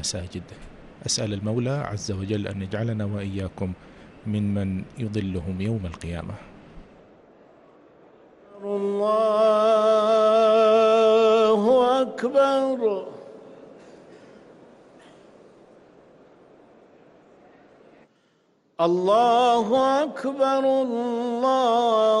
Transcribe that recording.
المساجد أسأل المولى عز وجل أن يجعلنا وإياكم ممن يظلهم يوم القيامة. الله أكبر. الله أكبر. الله